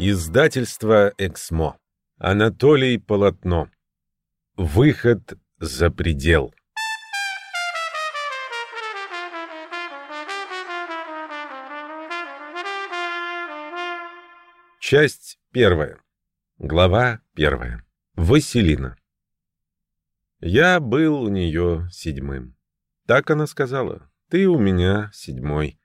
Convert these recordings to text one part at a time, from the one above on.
Издательство «Эксмо». Анатолий Полотно. Выход за предел. Часть первая. Глава первая. Василина. Я был у нее седьмым. Так она сказала. Ты у меня седьмой.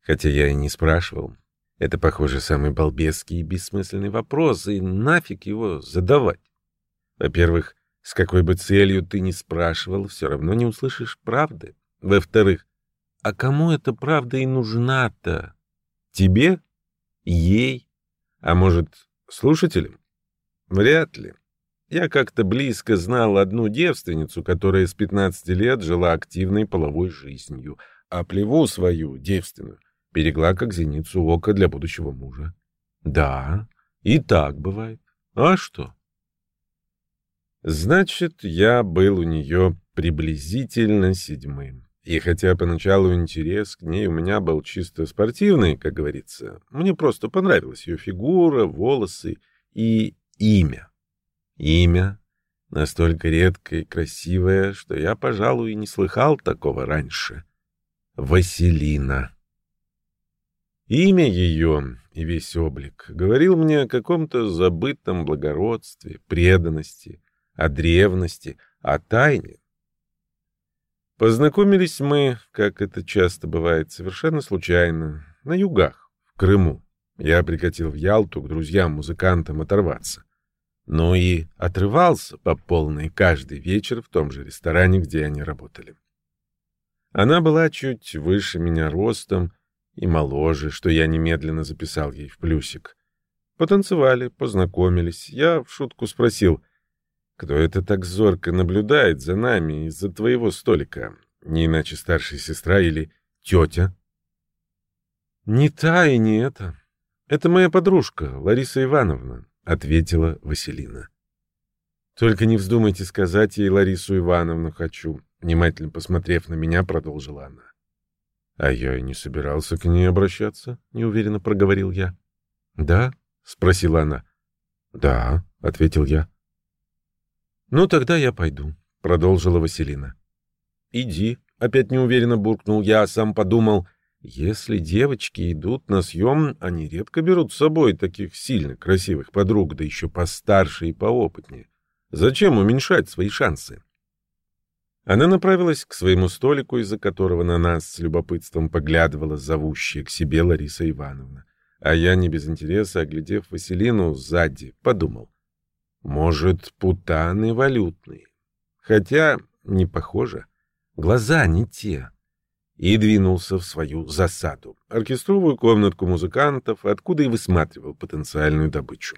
Хотя я и не спрашивал. Это, похоже, самый балбесский и бессмысленный вопрос, и нафиг его задавать. Во-первых, с какой бы целью ты ни спрашивал, все равно не услышишь правды. Во-вторых, а кому эта правда и нужна-то? Тебе? Ей? А может, слушателям? Вряд ли. Я как-то близко знал одну девственницу, которая с 15 лет жила активной половой жизнью, а плеву свою девственную берегла как зеницу ока для будущего мужа. Да, и так бывает. А что? Значит, я был у нее приблизительно седьмым. И хотя поначалу интерес к ней у меня был чисто спортивный, как говорится, мне просто понравилась ее фигура, волосы и имя. Имя настолько редкое и красивое, что я, пожалуй, не слыхал такого раньше. Василина. Имя ее и весь облик говорил мне о каком-то забытом благородстве, преданности, о древности, о тайне. Познакомились мы, как это часто бывает, совершенно случайно, на югах, в Крыму. Я прикатил в Ялту к друзьям-музыкантам оторваться. Но и отрывался по полной каждый вечер в том же ресторане, где они работали. Она была чуть выше меня ростом, и моложе, что я немедленно записал ей в плюсик. Потанцевали, познакомились. Я в шутку спросил, кто это так зорко наблюдает за нами из-за твоего столика? Не иначе старшая сестра или тетя? Не та и не это. Это моя подружка, Лариса Ивановна, ответила Василина. Только не вздумайте сказать ей Ларису Ивановну хочу, внимательно посмотрев на меня, продолжила она. А я и не собирался к ней обращаться, неуверенно проговорил я. Да? спросила она. Да, ответил я. Ну тогда я пойду, продолжила Василина. Иди, опять неуверенно буркнул я, а сам подумал, если девочки идут на съем, они редко берут с собой таких сильно красивых подруг, да еще постарше и поопытнее. Зачем уменьшать свои шансы? Она направилась к своему столику, из-за которого на нас с любопытством поглядывала зовущая к себе Лариса Ивановна. А я, не без интереса, оглядев Василину сзади, подумал. Может, путаны валютные. Хотя не похоже. Глаза не те. И двинулся в свою засаду. Оркестровую комнатку музыкантов, откуда и высматривал потенциальную добычу.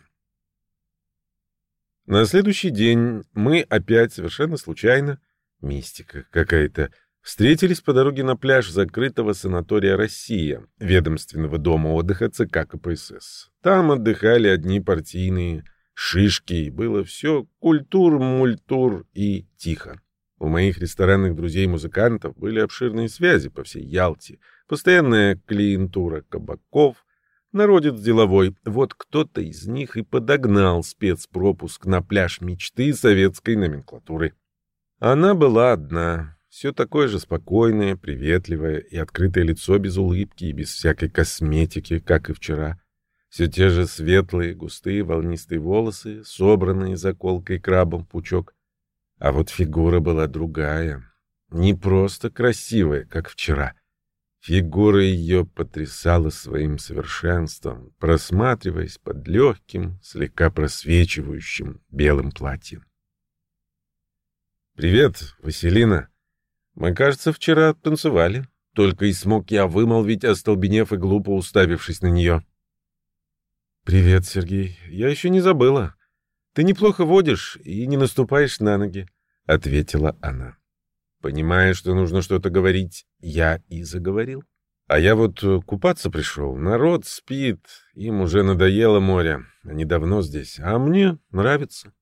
На следующий день мы опять совершенно случайно Мистика какая-то. Встретились по дороге на пляж закрытого санатория «Россия», ведомственного дома отдыха ЦК КПСС. Там отдыхали одни партийные шишки, было все культур, мультур и тихо. У моих ресторанных друзей-музыкантов были обширные связи по всей Ялте, постоянная клиентура кабаков, народец деловой. Вот кто-то из них и подогнал спецпропуск на пляж мечты советской номенклатуры. Она была одна, все такое же спокойное, приветливое и открытое лицо без улыбки и без всякой косметики, как и вчера. Все те же светлые, густые, волнистые волосы, собранные заколкой крабом пучок. А вот фигура была другая, не просто красивая, как вчера. Фигура ее потрясала своим совершенством, просматриваясь под легким, слегка просвечивающим белым платьем. «Привет, Василина. Мы, кажется, вчера танцевали. Только и смог я вымолвить, остолбенев и глупо уставившись на нее». «Привет, Сергей. Я еще не забыла. Ты неплохо водишь и не наступаешь на ноги», — ответила она. Понимая, что нужно что-то говорить, я и заговорил. А я вот э, купаться пришел. Народ спит, им уже надоело море. Они давно здесь, а мне нравится.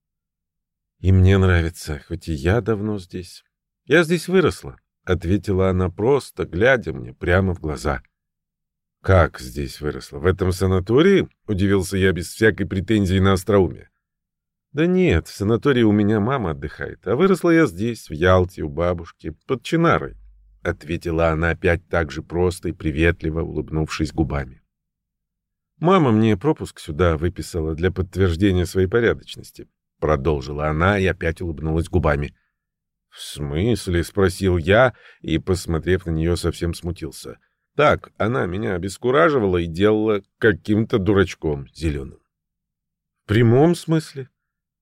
И мне нравится, хоть и я давно здесь. Я здесь выросла, — ответила она просто, глядя мне прямо в глаза. Как здесь выросла? В этом санатории? — удивился я без всякой претензии на остроумие. Да нет, в санатории у меня мама отдыхает, а выросла я здесь, в Ялте, у бабушки, под Чинарой ответила она опять так же просто и приветливо, улыбнувшись губами. Мама мне пропуск сюда выписала для подтверждения своей порядочности, продолжила она и опять улыбнулась губами. В смысле, спросил я и, посмотрев на нее, совсем смутился. Так, она меня обескураживала и делала каким-то дурачком зеленым. В прямом смысле,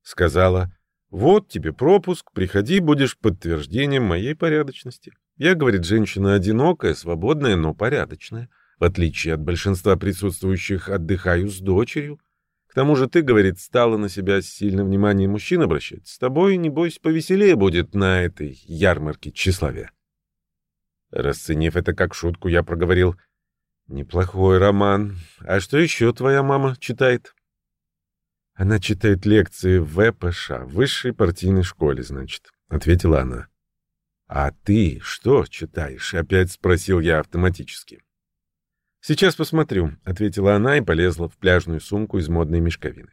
сказала. Вот тебе пропуск, приходи, будешь подтверждением моей порядочности. Я, говорит, женщина одинокая, свободная, но порядочная. В отличие от большинства присутствующих, отдыхаю с дочерью. К тому же ты, говорит, стала на себя с сильным вниманием мужчин обращать. С тобой, небось, повеселее будет на этой ярмарке тщеславия. Расценив это как шутку, я проговорил. Неплохой роман. А что еще твоя мама читает? Она читает лекции в ВПШ, высшей партийной школе, значит, — ответила она. «А ты что читаешь?» — опять спросил я автоматически. «Сейчас посмотрю», — ответила она и полезла в пляжную сумку из модной мешковины.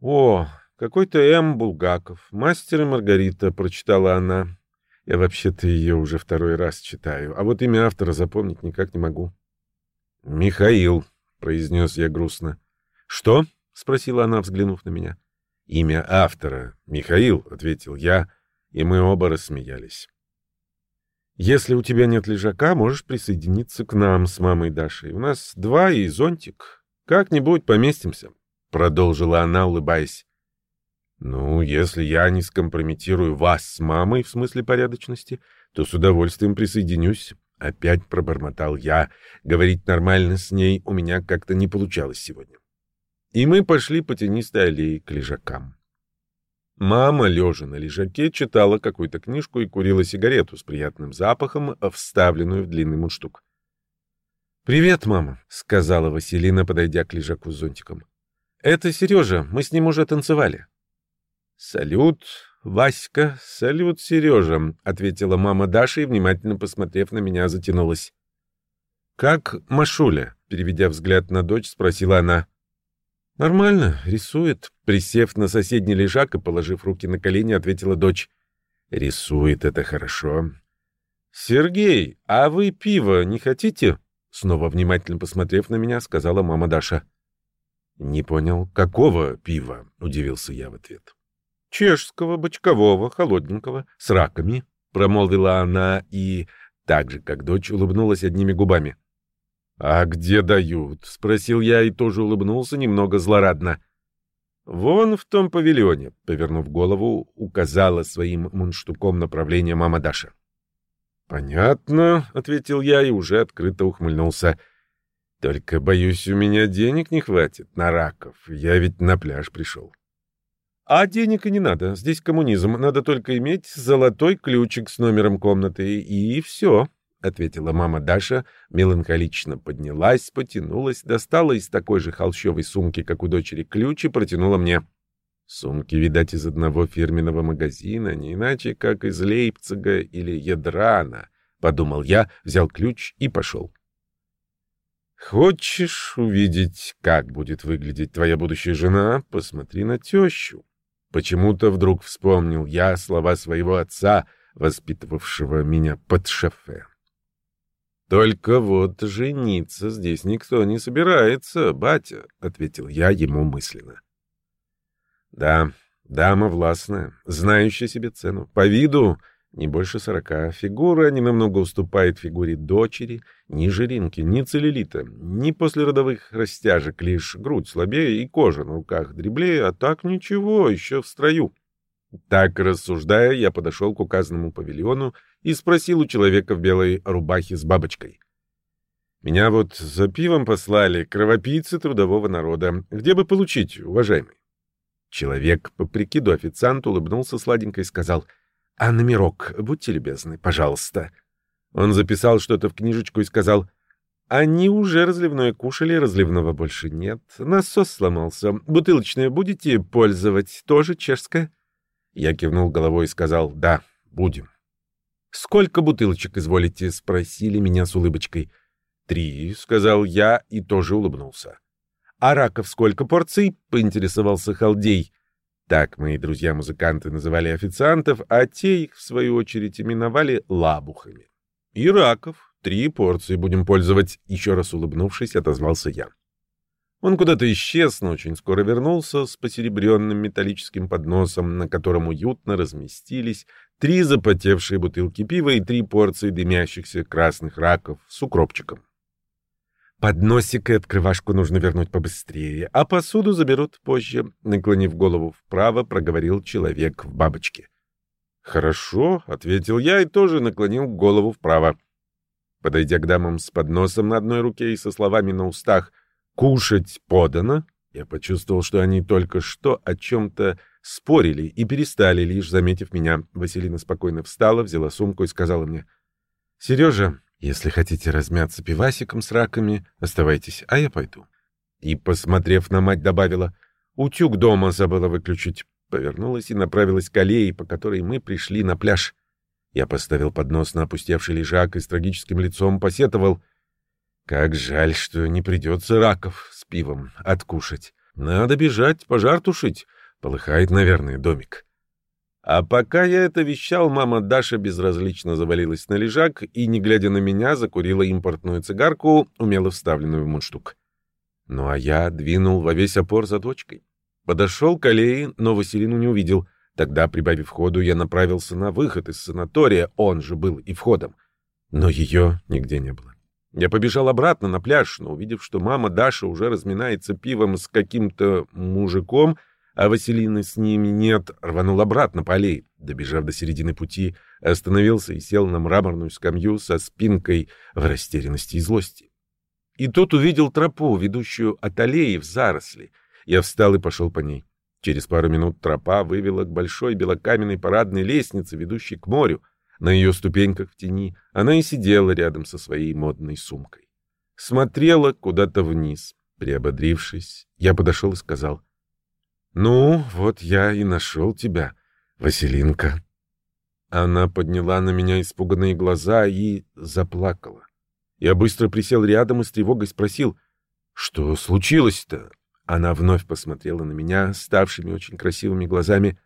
«О, какой-то М. Булгаков, «Мастер и Маргарита», — прочитала она. Я вообще-то ее уже второй раз читаю, а вот имя автора запомнить никак не могу. «Михаил», — произнес я грустно. «Что?» — спросила она, взглянув на меня. «Имя автора. Михаил», — ответил я, и мы оба рассмеялись. «Если у тебя нет лежака, можешь присоединиться к нам с мамой Дашей. У нас два и зонтик. Как-нибудь поместимся», — продолжила она, улыбаясь. «Ну, если я не скомпрометирую вас с мамой в смысле порядочности, то с удовольствием присоединюсь». Опять пробормотал я. Говорить нормально с ней у меня как-то не получалось сегодня. И мы пошли по тенистой аллее к лежакам. Мама, лежа на лежаке, читала какую-то книжку и курила сигарету с приятным запахом, вставленную в длинный мундштук. «Привет, мама», — сказала Василина, подойдя к лежаку с зонтиком. «Это Сережа, мы с ним уже танцевали». «Салют, Васька, салют, Сережа», — ответила мама Даша и, внимательно посмотрев на меня, затянулась. «Как Машуля?» — переведя взгляд на дочь, спросила она. «Нормально, рисует». Присев на соседний лежак и положив руки на колени, ответила дочь. «Рисует это хорошо». «Сергей, а вы пиво не хотите?» Снова внимательно посмотрев на меня, сказала мама Даша. «Не понял, какого пива?» — удивился я в ответ. «Чешского, бочкового, холодненького, с раками», — промолвила она и, так же, как дочь, улыбнулась одними губами. «А где дают?» — спросил я и тоже улыбнулся немного злорадно. «Вон в том павильоне», — повернув голову, указала своим мундштуком направление мама Даша. «Понятно», — ответил я и уже открыто ухмыльнулся. «Только, боюсь, у меня денег не хватит на раков. Я ведь на пляж пришел». «А денег и не надо. Здесь коммунизм. Надо только иметь золотой ключик с номером комнаты, и все», — ответила мама Даша, меланхолично поднялась, потянулась, достала из такой же холщовой сумки, как у дочери, ключ и протянула мне. Сумки, видать, из одного фирменного магазина, не иначе, как из Лейпцига или Ядрана, — подумал я, взял ключ и пошел. «Хочешь увидеть, как будет выглядеть твоя будущая жена? Посмотри на тещу». Почему-то вдруг вспомнил я слова своего отца, воспитывавшего меня под шофе. «Только вот жениться здесь никто не собирается, батя», — ответил я ему мысленно. «Да, дама властная, знающая себе цену. По виду не больше сорока. Фигура не намного уступает фигуре дочери, ни жиринки, ни целлюлита, ни послеродовых растяжек, лишь грудь слабее и кожа на руках дреблее, а так ничего, еще в строю». Так рассуждая, я подошел к указанному павильону и спросил у человека в белой рубахе с бабочкой. «Меня вот за пивом послали кровопийцы трудового народа. Где бы получить, уважаемый?» Человек, по прикиду официант, улыбнулся сладенько и сказал, А номерок, будьте любезны, пожалуйста. Он записал что-то в книжечку и сказал, «Они уже разливное кушали, разливного больше нет. Насос сломался. Бутылочное будете пользовать? Тоже чешское?» Я кивнул головой и сказал, «Да, будем». «Сколько бутылочек изволите?» — спросили меня с улыбочкой. «Три», — сказал я и тоже улыбнулся. «А раков сколько порций?» — поинтересовался Халдей. Так мои друзья-музыканты называли официантов, а те их, в свою очередь, именовали лабухами. «И раков. Три порции будем пользовать», — еще раз улыбнувшись, отозвался я. Он куда-то исчез, но очень скоро вернулся с посеребренным металлическим подносом, на котором уютно разместились три запотевшие бутылки пива и три порции дымящихся красных раков с укропчиком. Подносик и открывашку нужно вернуть побыстрее, а посуду заберут позже, наклонив голову вправо, проговорил человек в бабочке. «Хорошо», — ответил я и тоже наклонил голову вправо. Подойдя к дамам с подносом на одной руке и со словами на устах «кушать подано», я почувствовал, что они только что о чем-то спорили и перестали, лишь заметив меня. Василина спокойно встала, взяла сумку и сказала мне, «Сережа, если хотите размяться пивасиком с раками, оставайтесь, а я пойду». И, посмотрев на мать, добавила, «Утюг дома забыла выключить». Повернулась и направилась к аллее, по которой мы пришли на пляж. Я поставил поднос на опустевший лежак и с трагическим лицом посетовал. Как жаль, что не придется раков с пивом откушать. Надо бежать, пожар тушить. Полыхает, наверное, домик. А пока я это вещал, мама Даша безразлично завалилась на лежак и, не глядя на меня, закурила импортную цигарку, умело вставленную в мундштук. Ну а я двинул во весь опор за дочкой. Подошел к аллее, но Василину не увидел. Тогда, прибавив ходу, я направился на выход из санатория, он же был и входом. Но ее нигде не было. Я побежал обратно на пляж, но увидев, что мама Даша уже разминается пивом с каким-то мужиком, а Василины с ними нет, рванул обратно по аллее. Добежав до середины пути, остановился и сел на мраморную скамью со спинкой в растерянности и злости. И тут увидел тропу, ведущую от аллеи в заросли. Я встал и пошел по ней. Через пару минут тропа вывела к большой белокаменной парадной лестнице, ведущей к морю. На ее ступеньках в тени она и сидела рядом со своей модной сумкой. Смотрела куда-то вниз. Приободрившись, я подошел и сказал, «Ну, вот я и нашел тебя, Василинка». Она подняла на меня испуганные глаза и заплакала. Я быстро присел рядом и с тревогой спросил, «Что случилось-то?» Она вновь посмотрела на меня ставшими очень красивыми глазами.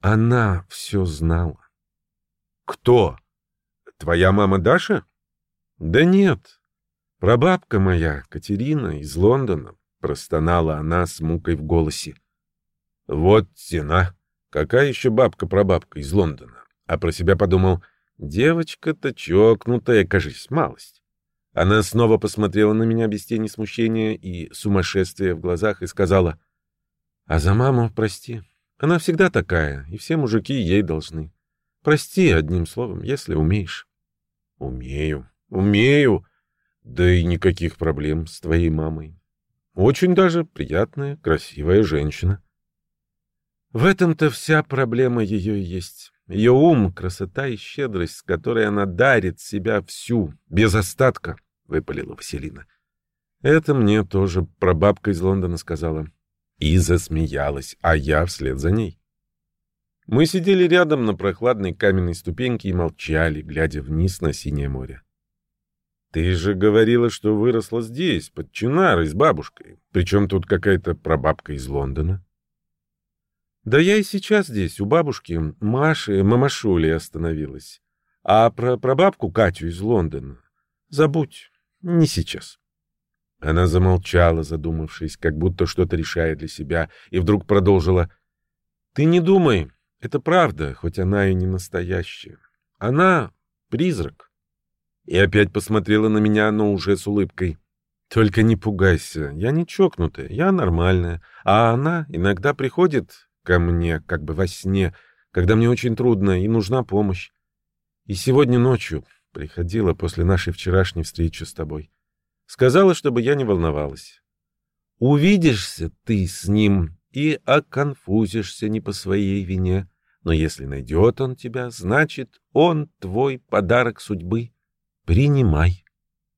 Она все знала. «Кто? Твоя мама Даша?» «Да нет. Прабабка моя, Катерина, из Лондона простонала она с мукой в голосе. Вот тена. Какая еще бабка-прабабка из Лондона? А про себя подумал, девочка-то чокнутая, кажись, малость. Она снова посмотрела на меня без тени смущения и сумасшествия в глазах и сказала, «А за маму прости. Она всегда такая, и все мужики ей должны. Прости, одним словом, если умеешь». «Умею, умею. Да и никаких проблем с твоей мамой. Очень даже приятная, красивая женщина. В этом-то вся проблема ее и есть. Ее ум, красота и щедрость, с которой она дарит себя всю, без остатка, — выпалила Василина. Это мне тоже прабабка из Лондона сказала. И засмеялась, а я вслед за ней. Мы сидели рядом на прохладной каменной ступеньке и молчали, глядя вниз на синее море. Ты же говорила, что выросла здесь, под Чинарой, с бабушкой. Причем тут какая-то прабабка из Лондона. Да я и сейчас здесь, у бабушки Маши, мамашули остановилась. А про прабабку Катю из Лондона забудь, не сейчас. Она замолчала, задумавшись, как будто что-то решая для себя, и вдруг продолжила. Ты не думай, это правда, хоть она и не настоящая. Она призрак. И опять посмотрела на меня, но уже с улыбкой. Только не пугайся, я не чокнутая, я нормальная. А она иногда приходит ко мне, как бы во сне, когда мне очень трудно и нужна помощь. И сегодня ночью приходила после нашей вчерашней встречи с тобой. Сказала, чтобы я не волновалась. Увидишься ты с ним и оконфузишься не по своей вине. Но если найдет он тебя, значит, он твой подарок судьбы. Принимай.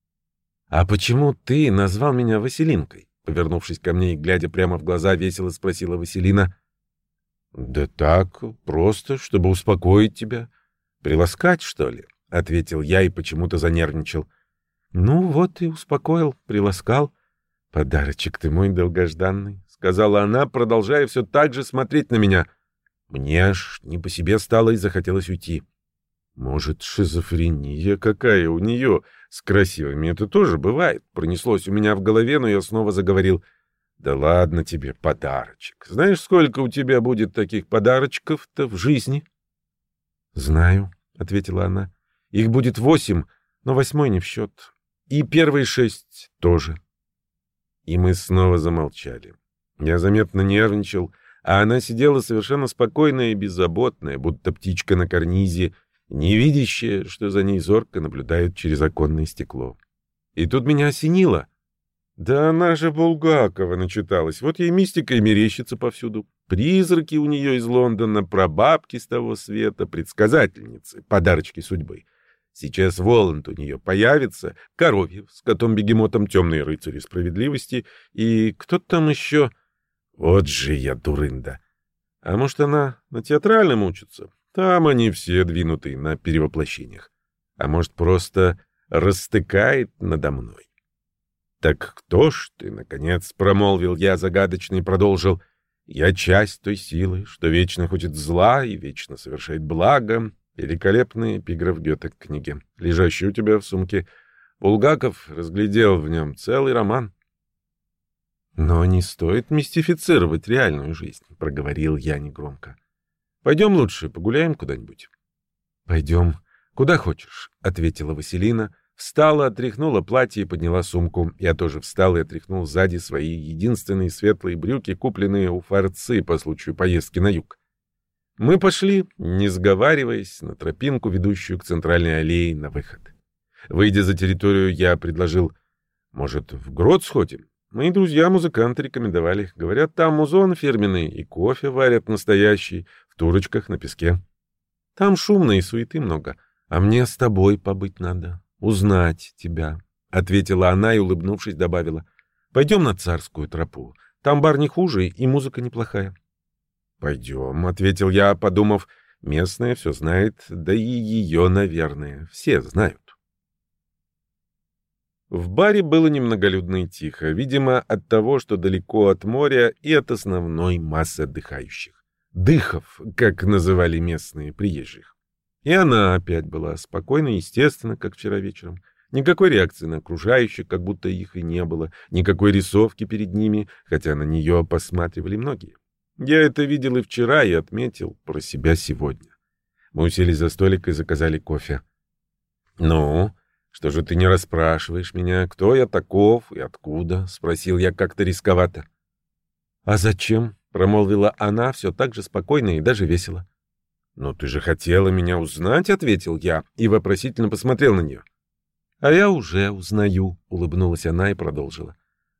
— А почему ты назвал меня Василинкой? Повернувшись ко мне и глядя прямо в глаза, весело спросила Василина. — Да так, просто, чтобы успокоить тебя. Приласкать, что ли? — ответил я и почему-то занервничал. — Ну вот и успокоил, приласкал. — Подарочек ты мой долгожданный, — сказала она, продолжая все так же смотреть на меня. Мне аж не по себе стало и захотелось уйти. Может, шизофрения какая у нее? С красивыми это тоже бывает. Пронеслось у меня в голове, но я снова заговорил. Да ладно тебе, подарочек. Знаешь, сколько у тебя будет таких подарочков-то в жизни? Знаю, — ответила она. Их будет восемь, но восьмой не в счет. И первые шесть тоже. И мы снова замолчали. Я заметно нервничал, а она сидела совершенно спокойная и беззаботная, будто птичка на карнизе, не видящая, что за ней зорко наблюдают через оконное стекло. И тут меня осенило. Да она же Булгакова начиталась, вот ей мистика и мерещится повсюду. Призраки у нее из Лондона, прабабки с того света, предсказательницы, подарочки судьбы. Сейчас Воланд у нее появится, Коровьев с котом-бегемотом, темные рыцари справедливости и кто-то там еще... Вот же я дурында. А может, она на театральном учится? Там они все двинуты на перевоплощениях. А может, просто растыкает надо мной. «Так кто ж ты, наконец?» — промолвил я загадочно и продолжил. «Я часть той силы, что вечно хочет зла и вечно совершает благо». Великолепный эпиграф Гёте к книге, лежащий у тебя в сумке. Булгаков разглядел в нем целый роман. «Но не стоит мистифицировать реальную жизнь», — проговорил я негромко. Пойдем лучше погуляем куда-нибудь. — Пойдем. Куда хочешь, — ответила Василина. Встала, отряхнула платье и подняла сумку. Я тоже встал и отряхнул сзади свои единственные светлые брюки, купленные у фарцы по случаю поездки на юг. Мы пошли, не сговариваясь, на тропинку, ведущую к центральной аллее на выход. Выйдя за территорию, я предложил, может, в грот сходим? Мои друзья-музыканты рекомендовали. Говорят, там музон фирменный, и кофе варят настоящий, в турочках на песке. Там шумно и суеты много, а мне с тобой побыть надо, узнать тебя, — ответила она и, улыбнувшись, добавила. — Пойдем на царскую тропу. Там бар не хуже и музыка неплохая. — Пойдем, — ответил я, подумав. Местная все знает, да и ее, наверное, все знают. В баре было немноголюдно и тихо, видимо, от того, что далеко от моря и от основной массы отдыхающих дыхов, как называли местные приезжих. И она опять была спокойна естественно, как вчера вечером. Никакой реакции на окружающих, как будто их и не было, никакой рисовки перед ними, хотя на нее посматривали многие. Я это видел и вчера и отметил про себя сегодня. Мы уселись за столик и заказали кофе. «Ну, что же ты не расспрашиваешь меня, кто я таков и откуда?» — спросил я как-то рисковато. «А зачем?» Промолвила она все так же спокойно и даже весело. «Но ты же хотела меня узнать», — ответил я и вопросительно посмотрел на нее. «А я уже узнаю», — улыбнулась она и продолжила.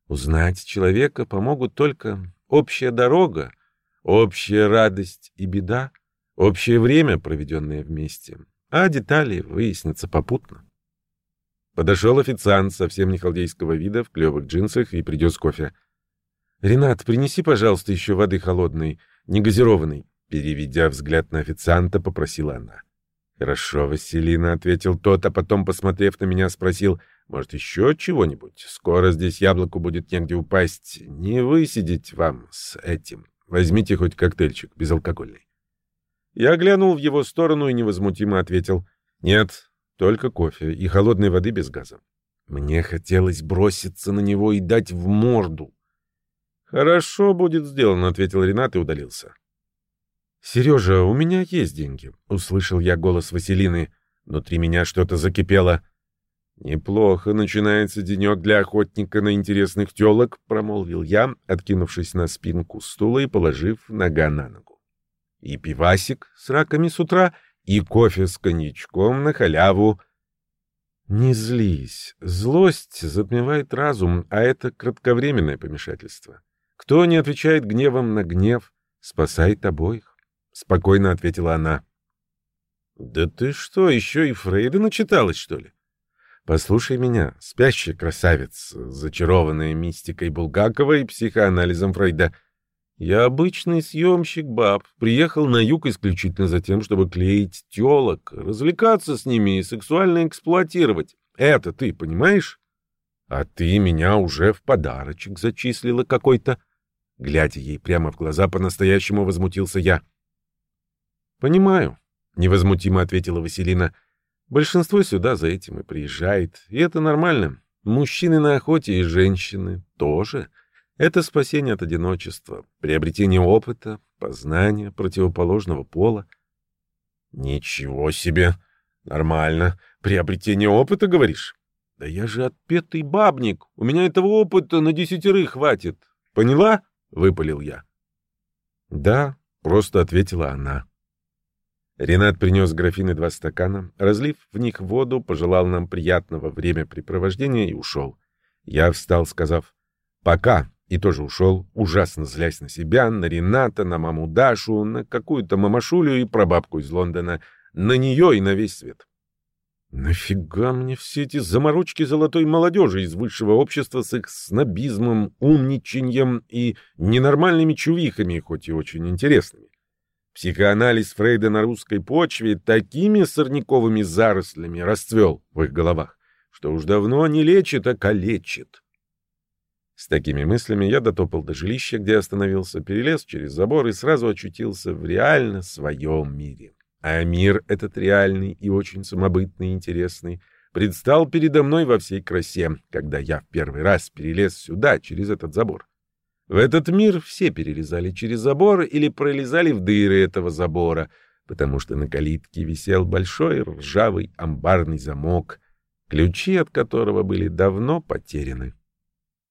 «Узнать человека помогут только общая дорога, общая радость и беда, общее время, проведенное вместе, а детали выяснятся попутно». Подошел официант совсем не халдейского вида в клевых джинсах и придет кофе. «Ренат, принеси, пожалуйста, еще воды холодной, негазированной», переведя взгляд на официанта, попросила она. «Хорошо, Василина», — ответил тот, а потом, посмотрев на меня, спросил, «Может, еще чего-нибудь? Скоро здесь яблоку будет негде упасть. Не высидеть вам с этим. Возьмите хоть коктейльчик безалкогольный». Я глянул в его сторону и невозмутимо ответил, «Нет, только кофе и холодной воды без газа». Мне хотелось броситься на него и дать в морду. «Хорошо будет сделано», — ответил Ренат и удалился. «Сережа, у меня есть деньги», — услышал я голос Василины. Внутри меня что-то закипело. «Неплохо начинается денек для охотника на интересных телок», — промолвил я, откинувшись на спинку стула и положив нога на ногу. «И пивасик с раками с утра, и кофе с коньячком на халяву». «Не злись. Злость затмевает разум, а это кратковременное помешательство. Кто не отвечает гневом на гнев, спасает обоих. спокойно ответила она. Да ты что, еще и Фрейда начиталась, что ли? Послушай меня, спящая красавица, зачарованная мистикой Булгакова и психоанализом Фрейда. Я обычный съемщик баб, приехал на юг исключительно за тем, чтобы клеить телок, развлекаться с ними и сексуально эксплуатировать. Это ты понимаешь? А ты меня уже в подарочек зачислила какой-то. Глядя ей прямо в глаза, по-настоящему возмутился я. Понимаю, невозмутимо ответила Василина. Большинство сюда за этим и приезжает, и это нормально. Мужчины на охоте и женщины тоже. Это спасение от одиночества, приобретение опыта, познание противоположного пола. Ничего себе! Нормально. Приобретение опыта, говоришь? Да я же отпетый бабник. У меня этого опыта на десятерых хватит. Поняла? Выпалил я. Да, просто ответила она. Ренат принес графины два стакана, разлив в них воду, пожелал нам приятного времяпрепровождения и ушел. Я встал, сказав «пока», и тоже ушел, ужасно злясь на себя, на Рената, на маму Дашу, на какую-то мамашулю и прабабку из Лондона, на нее и на весь свет. Нафига мне все эти заморочки золотой молодежи из высшего общества с их снобизмом, умничаньем и ненормальными чувихами, хоть и очень интересными? Психоанализ Фрейда на русской почве такими сорняковыми зарослями расцвел в их головах, что уж давно не лечит, а калечит. С такими мыслями я дотопал до жилища, где остановился, перелез через забор и сразу очутился в реально своем мире. А мир этот реальный и очень самобытный интересный предстал передо мной во всей красе, когда я в первый раз перелез сюда, через этот забор. В этот мир все перелезали через забор или пролезали в дыры этого забора, потому что на калитке висел большой ржавый амбарный замок, ключи от которого были давно потеряны.